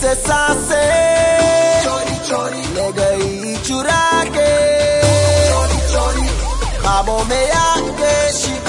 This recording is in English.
se sase Chori chori. Lega i churake Chori chori. Abome yake shiba